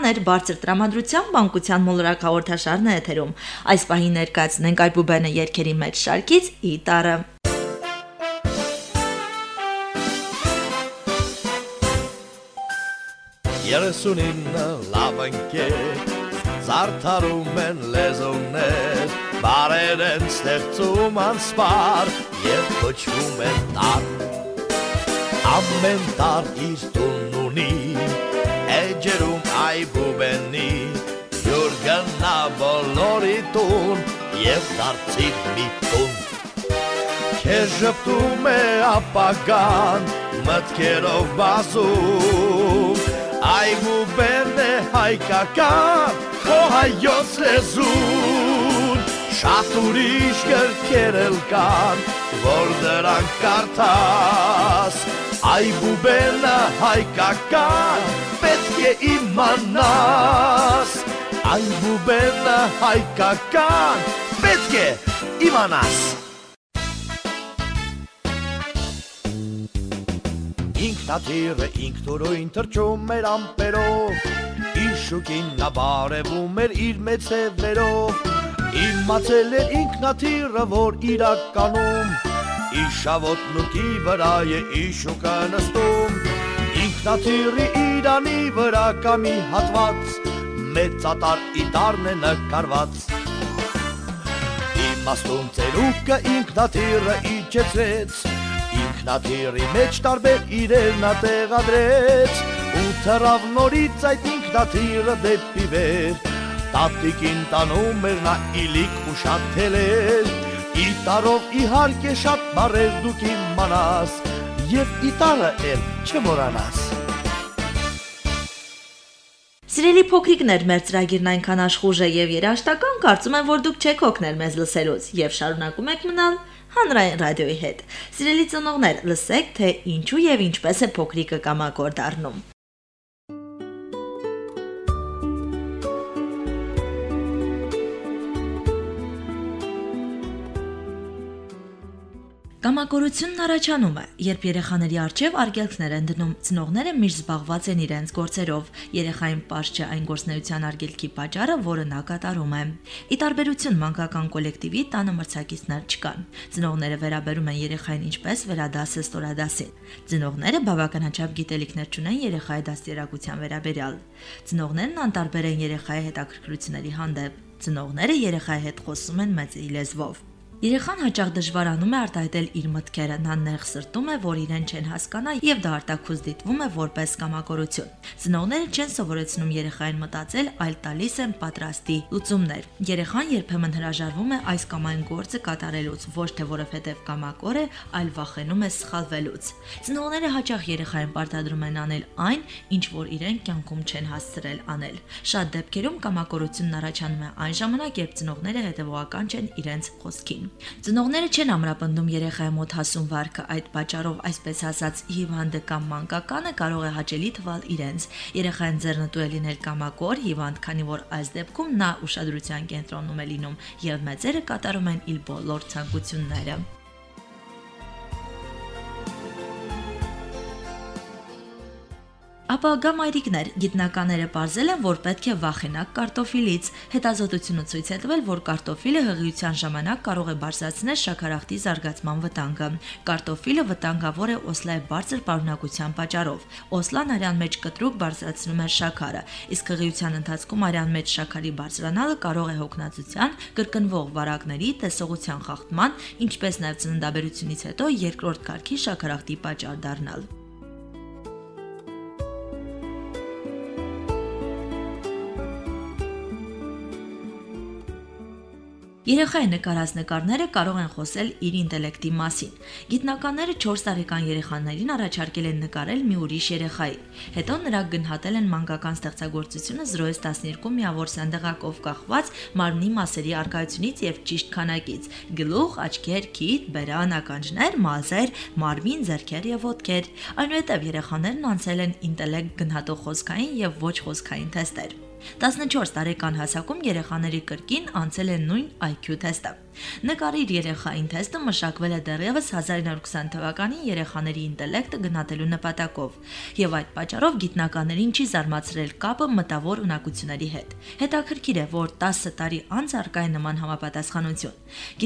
Երեխաներ, բարձր տրամադրության բանկության մոլորակ հաղորդաշարն է եթերում։ Այս պահին ներկայացնենք Այբուբենը երկերի մեջ շարքից ի տարը։ Երեսունինը լավ ընկեր, զարդարում են լեզուներ, բարեր են ստեղծում անսպար և կոչվում են տար։ Ամեն տար իր տունն ունի, էջերում այբուբենի, յուր գնա բոլորի տուն և դարձիր մի տուն։ Քեզ ժպտում է ապագան, մտքերով բազում, այբուբեն է հայկական, քո հայոց լեզուն, շատ ուրիշ գրքեր էլ կան, որ դրանք կարդաս, այբուբենը հայկական, իմանաս, այբուբենը հայկական, պետք է իմանաս։ Ինքնաթիրը ինքնուրույն թրջում էր ամպերով, Իշուկին նա բարևում էր իր մեծ հևերով, Իմացել էր ինքնաթիրը, որ իրականում Իշավոտն ու կի վրա է իշուկը նստում Ինքնաթիրի իրանի վրա կա մի հատված Մեծատար իտարն է նկարված Իմաստուն ծերուկը ինքնաթիրը իջեցրեց Ինքնաթիրի մեջ տարբեր իրեր նա տեղադրեց Ու թրավ նորից այդ ինքնաթիրը դեպի վեր Տատիկին տանում էր նա իլիկ ու շատ թելեր, Իտարով իհարկե շատ բարեր դուք իմանաս, Եվ իտարը էլ չմորանաս։ Սիրելի փոքրիկներ, մեր ծրագիրն այնքան աշխուժ է եւ երաշտական, կարծում եմ, որ դուք չեք օգնել մեզ լսելուց եւ շարունակում եք մնալ հանրային ռադիոյի հետ։ Սիրելի ծնողներ, լսեք, թե ինչու եւ ինչպես է փոքրիկը կամակոր դառնում։ Կամակորությունն առաջանում է, երբ երեխաների արջև արգելքներ են դնում, ծնողները միշտ զբաղված են իրենց գործերով, երեխային པարզ չէ այն գործնեության արգելքի պատճառը, որը նա կատարում է։ Ի տարբերություն մանկական կոլեկտիվի տանը մրցակիցներ չկան։ Ծնողները վերաբերում են երեխային ինչպես վերադասը ստորադասին։ Ծնողները բավականաչափ գիտելիքներ չունեն երեխայի դաստիարակության վերաբերյալ։ Ծնողներն անտարբեր են երեխայի հետաքրքրությունների հանդեպ։ Ծնողները երեխայի հետ խոսում են մեծի լեզվով։ Երեխան հաճախ դժվարանում է արտահայտել իր մտքերը, նա նեղ սրտում է, որ իրեն չեն հասկանա եւ դա արտակուզ դիտվում է որպես կամակորություն։ Ծնողները չեն սովորեցնում երեխային մտածել, այլ տալիս են պատրաստի լուծումներ։ Երեխան երբեմն հրաժարվում է այս կամ այն գործը կատարելուց, ոչ թե որովհետեւ կամակոր է, այլ վախենում է սխալվելուց։ Ծնողները հաճախ երեխային պարտադրում են անել այն, ինչ որ իրեն կյանքում չեն հասցրել անել։ Շատ դեպքերում կամակորությունն առաջանում է այն ժամանակ, երբ ծնողները հետևողական չեն իրենց խոսքին։ Ծնողները չեն ամրապնդում երեխայի մոտ հասուն վարքը, այդ պատճառով այսպես ասած հիվանդը կամ մանկականը կարող է հաճելի թվալ իրենց։ Երեխային ձեռնտու է լինել կամակոր հիվանդ, քանի որ այս դեպքում նա ուշադրության կենտրոնում է լինում եւ մեծերը կատարում են իր բոլոր ցանկությունները։ Ապա մայրիկներ գիտնականները ողրզել են, որ պետք է վախենակ կարտոֆիլից։ Հետազոտությունը ցույց է տվել, որ կարտոֆիլը հղիության ժամանակ կարող է բարձրացնել շաքարախտի զարգացման վտանգը։ Կարտոֆիլը վտանգավոր է օսլայի բարձր պարունակության պատճառով։ Օսլան արյան մեջ կտրուկ բարձրացնում է շաքարը, իսկ հղիության ընթացքում արյան մեջ շաքարի բարձրանալը կարող է հոգնածության, կրկնվող վարակների, տեսողության խախտման, ինչպես նաև ծննդաբերությունից հետո երկրորդ կարգի շաքարախտի պատճառ դառնալ։ Երեխայի նկարած նկարները կարող են խոսել իր ինտելեկտի մասին։ Գիտնականները 4 տարեկան երեխաներին առաջարկել են նկարել մի ուրիշ երեխայի։ Հետո նրանք գնահատել են մանկական ստեղծագործությունը 0-ից 12 միավոր սանդղակով կախված մարմնի մասերի արկայությունից եւ ճիշտ քանակից՝ գլուխ, աչքեր, քիթ, բերան, ականջներ, մազեր, մարմին, ձեռքեր եւ ոտքեր։ Այնուհետև երեխաներն անցել են ինտելեկտ գնահատող խոսքային եւ ոչ խոսքային թեստեր։ 14 տարեկան հասակում երեխաների կրկին անցել են նույն IQ թեստը։ Նկարիր երեխային թեստը մշակվել է դեռևս 1920 թվականին երեխաների ինտելեկտը գնահատելու նպատակով, եւ այդ պատճառով գիտնականներին չի զարմացրել կապը մտավոր ունակությունների հետ։ Հետաքրքիր է, որ 10 տարի անց արկա է նման համապատասխանություն։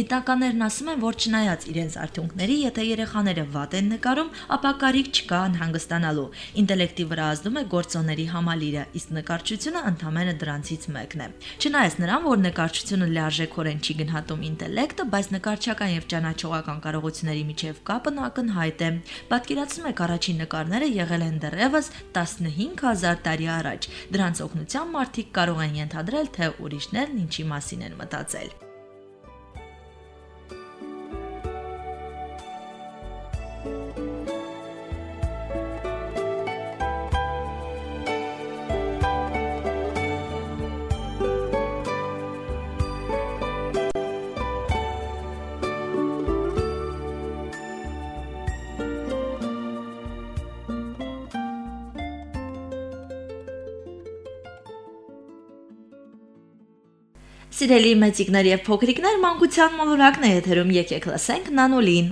Գիտնականներն ասում են, որ չնայած իրենց արդյունքների, եթե երեխաները վատ են նկարում, ապա կարիք չկա անհանգստանալու։ Ինտելեկտի վրա ազդում է գործոնների համալիրը, իսկ նկարչությունը ընդհանրապես դրանցից մեկն է։ Չնայած նրան, որ նկարչությունը լիարժեքորեն չի գնահատում ինտելեկտը, բայց նկարչական եւ ճանաչողական կարողությունների միջև կապն ակնհայտ է։ Պատկերացնում եք առաջին նկարները եղել են դեռևս 15000 տարի առաջ։ Դրանց օգնությամբ մարդիկ կարող են ենթադրել, թե ուրիշներն ինչի մասին են մտածել։ Սիրելի մեծիկներ եւ փոքրիկներ, մանկության մոլորակն է եթերում եկեք լսենք Նանոլին։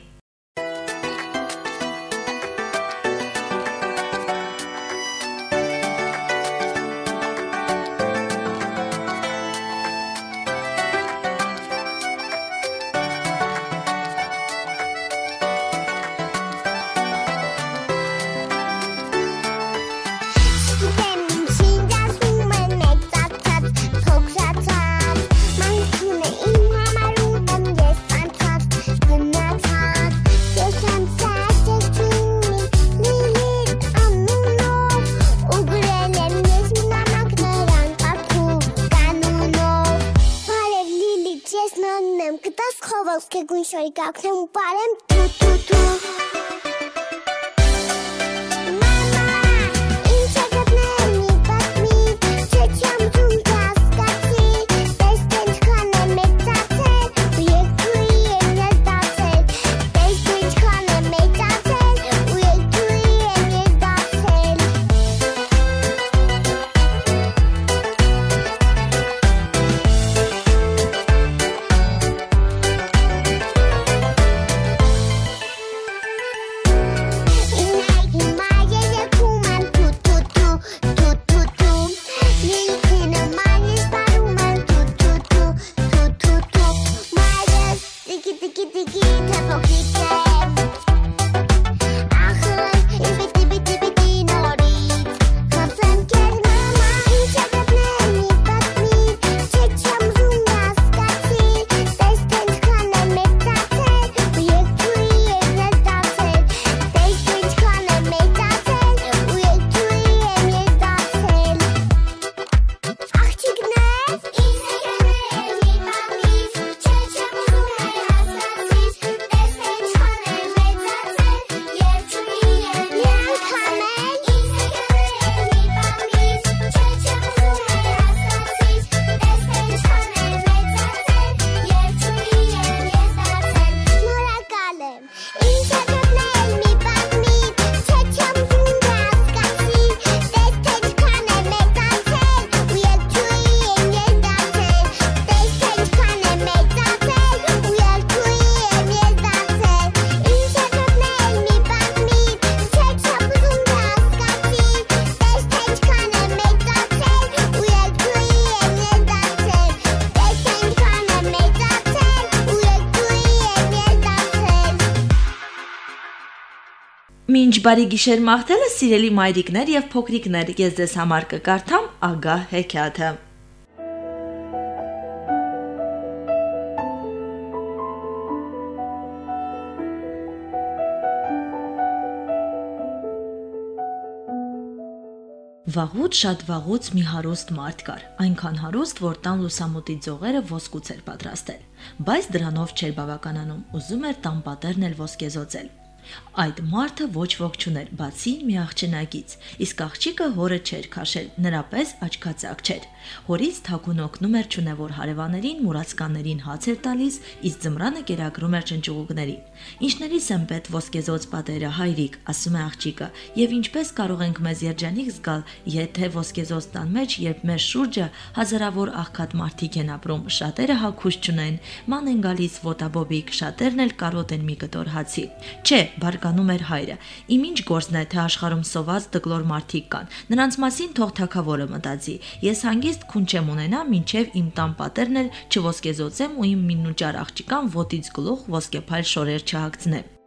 բարի գիշեր մաղթելը սիրելի մայրիկներ եւ փոքրիկներ, ես ձեզ համար կկարդամ ագահ հեքիաթը։ Վաղուց շատ վաղուց մի հարուստ մարդ կար, այնքան հարուստ, որ տան լուսամուտի ձողերը ոսկուց էր պատրաստել, բայց դրանով չէր բավականանում, ուզում էր տան պատերն էլ ոսկեզոցել։ Այդ մարդը ոչ ոք չուներ, բացի մի աղջնակից, իսկ աղջիկը հորը չէր քաշել, նրա պես աչքածակ չէր։ Հորից թակուն օգնում էր ճունևոր հարևաներին, մուրացկաններին հաց էր տալիս, իսկ ձմռանը կերակրում էր ճնճուղուկներին։ Ինչներից են պետ ոսկեզոծ պատերը, հայրիկ, ասում է աղջիկը, եւ ինչպես կարող ենք մեզ երջանիկ զգալ, եթե ոսկեզոծ տան մեջ, երբ մեր շուրջը հազարավոր աղքատ մարդիկ են ապրում, շատերը հակուս չունեն, ման են գալիս ոտաբոբիկ, շատերն էլ կարոտ են մի կտոր հացի։ Չէ, բարկանում էր հայրը։ Իմ ինչ գործն է, թե աշխարհում սոված դգլոր մարդիկ կան։ Նրանց մասին թող թակավորը մտածի։ Ես հանգիստ քուն չեմ ունենա, ինչև իմ տան պատերն էլ չոսկեզոցեմ ու իմ մինուճար աղջիկան ոտից գլուխ ոսկեփայլ շորեր չհագցնեմ։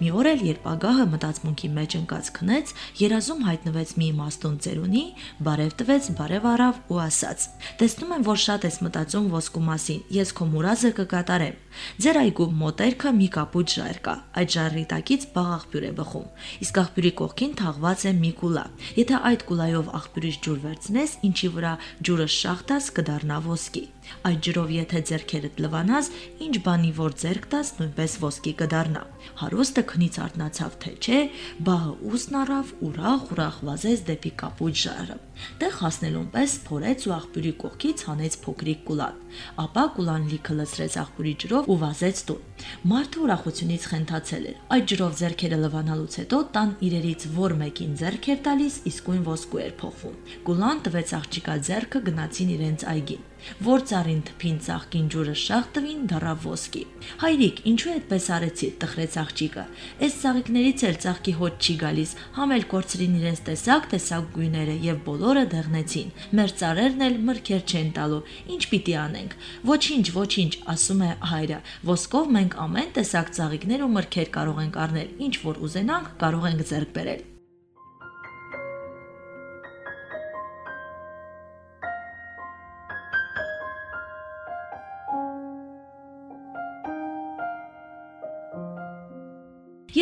Մի օր էլ, երբ ագահը մտածմունքի մեջ ընկած քնեց, երազում հայտնվեց մի իմաստուն ծերունի, բարև տվեց, բարև առավ ու ասաց. Տեսնում եմ, որ շատ ես մտածում ոսկու մասին։ Ես քո մուրազը կկատարեմ։ Ձեր այգու մոտերքը մի կապույտ ժայռ կա։ Այդ ժայռի տակից բաղ աղբյուր է բխում։ Իսկ աղբյուրի կողքին թաղված է մի կուլա։ Եթե այդ կուլայով աղբյուրից ջուր վերցնես, ինչի վրա ջուրը շախտած կդառնա ոսկի։ Այդ ջրով եթե ձերքերդ լվանաս, ինչ բանի որ ձերք տաս, նույնպես ոսկի կդառնա։ Հարուստը քնից արտնացավ թե չէ, բահը ուսն առավ, ուրախ ուրախ վազեց դեպի կապույտ ժայռը։ Տեղ հասնելուն պես փորեց ու աղբյուրի կողքից հանեց փոքրիկ կուլան, ապա կուլան լիքը լցրեց աղբյուրի ջրով ու վազեց տուն։ Մարդը ուրախությունից խենթացել էր։ Այդ ջրով зерքերը լվանալուց հետո տան իրերից որ մեկին зерք էր տալիս, իսկույն ոսկու էր փոխվում։ Կուլան տվեց աղջիկա зерքը գնացին իրենց այգին որ ծառին թփին ցաղկին ջուրը շաղ տվին դարավ ոսկի։ Հայրիկ, ինչու այդպես արեցի, տխրեց աղջիկը։ Այս ցաղիկներից էլ ցաղկի հոտ չի գալիս, համ էլ կորցրին իրենց տեսակ տեսակ գույները եւ բոլոր բոլորը դեղնեցին։ Մեր цаրերն էլ մրգեր չեն տալու։ Ինչ պիտի անենք։ Ոչինչ, ոչինչ, ասում է հայրը։ Ոսկով մենք ամեն տեսակ ծաղիկներ ու մրգեր կարող ենք առնել, ինչ որ ուզենանք կարող ենք ձեռք բերել։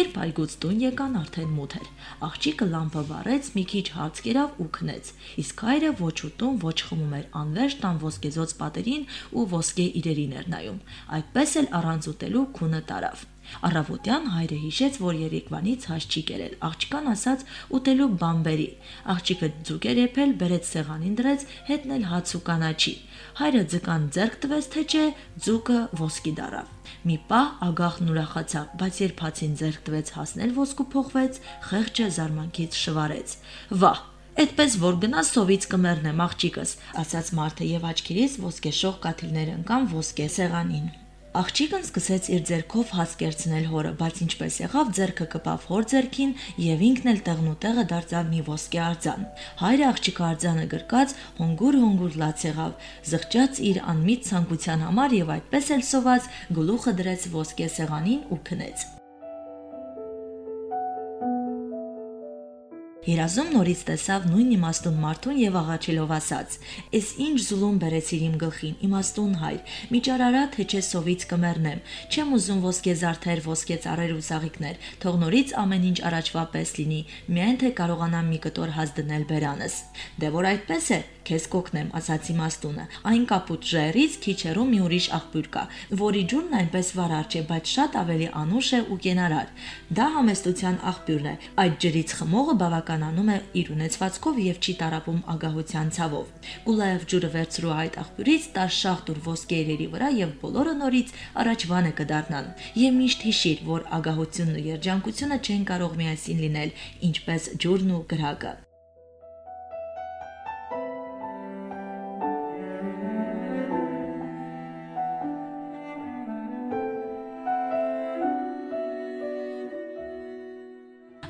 Երբ այգուց տուն եկան, արդեն մութ էր։ Աղջիկը լամպը վառեց, մի քիչ հաց կերավ ու քնեց։ Իսկ հայրը ոչ ուտում, ոչ խմում էր, անվերջ տան ոսկեզոծ պատերին ու ոսկե իրերին էր նայում։ Այդպես էլ առանց ուտելու քունը տարավ։ Առավոտյան հայրը հիշեց, որ Երիկվանից հաշ չի կերել։ Աղջկան ասաց ուտելու բամբերի։ Աղջիկը ձուկ էր եփել, բերեց սեղանին դրեց, հետն էլ հաց ու կանաչի։ Հայրը ձկան ձեռք տվեց, թե չէ, ձուկը ոսկի դարավ։ Մի պահ ագախն ուրախացավ, բայց երբ հացին ձեռք տվեց հասնել ոսկու փոխվեց, խեղճը զարմանքից շվարեց։ Վահ, Այդպես որ գնաս սովից կմեռնեմ աղջիկս, ասաց Մարթը եւ աչքերից ոսկեշող կաթիլներ ընկան ոսկե սեղանին։ Աղջիկն սկսեց իր ձեռքով հաց կերցնել հորը, բայց ինչպես եղավ, ձեռքը կպավ հոր ձեռքին եւ ինքն էլ տեղնուտեղը դարձավ մի ոսկե արձան։ Հայրը աղջիկը արձանը գրկած հոնգուր-հոնգուր լաց եղավ, զղջաց իր անմիտ ցանկության համար եւ այդպես էլ սոված գլուխը դրեց ոսկե սեղանին ու քնեց։ Երազում նորից տեսավ նույն իմաստուն մարդուն եւ աղաչելով ասաց. «Էս ինչ զուլում բերեցիր իմ գլխին, իմաստուն հայր, միջարարա թե չէ սովից կմեռնեմ։ Չեմ ուզում ոսկե զարդեր, ոսկե ծառեր ու ծաղիկներ, թող նորից ամեն ինչ առաջվա պես լինի, միայն թե կարողանամ մի կտոր հաց դնել բերանս»։ Դե որ այդպես է, քեզ կօգնեմ, ասաց իմաստունը։ Այն կապուտ ժայռից քիչ հեռու մի ուրիշ աղբյուր կա, որի ջուրն այնպես վարարջ է, բայց շատ ավելի անուշ է ու կենարար։ Դա համեստության աղբյուրն է։ Այդ ջրից խմողը բավական բավականանում է իր ունեցվածքով եւ չի տարապում ագահության ցավով։ Կուլաև ջուրը վերցրու այդ աղբյուրից, տար շախտուր ոսկե իրերի վրա եւ բոլորը նորից առաջվանը կդառնան։ Եվ միշտ հիշիր, որ ագահությունն ու երջանկությունը չեն կարող միասին լինել, ինչպես ջուրն ու գրակը։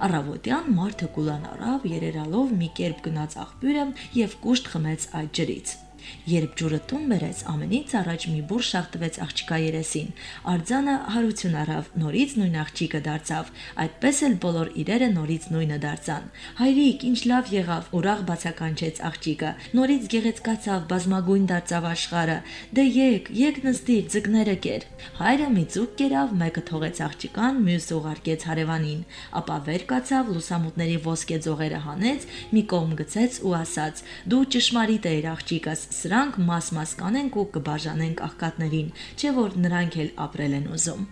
Առավոտյան մարդը կուլան առավ, երերալով մի կերպ գնաց աղբյուրը եւ կուշտ խմեց այդ ջրից։ Երբ ջուրը տուն բերեց, ամենից առաջ մի բուր շախտվեց աղջկա երեսին։ Արձանը հարություն առավ, նորից նույն աղջիկը դարձավ, այդպես էլ բոլոր իրերը նորից նույնը դարձան։ Հայրիկ, ինչ լավ եղավ, ուրախ բացականչեց աղջիկը։ Նորից գեղեցկացավ, բազմագույն դարձավ աշխարը։ Դե եկ, եկ նստիր, ձկները կեր։ Հայրը մի ձուկ կերավ, մեկը թողեց աղջիկան, մյուսը ուղարկեց հարևանին, ապա վեր կացավ, լուսամուտների ոսկե ձողերը հանեց, մի կողմ գցեց ու ասաց. «Դու ճշմարիտ ես, աղջիկս, սրանք մաս-մաս կանենք ու կբաժանենք աղքատներին, չէ որ նրանք էլ ապրել են ուզում։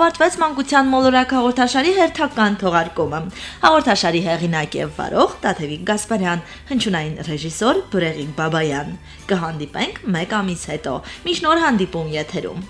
Ավարտվեց մանկության մոլորակ հաղորդաշարի հերթական թողարկումը։ Հաղորդաշարի հեղինակ եւ վարող Տաթևիկ Գասպարյան, հնչյունային ռեժիսոր Բրեգիկ Բաբայան։ Կհանդիպենք մեկ ամիս հետո։ Միշտ նոր հանդիպում եթերում։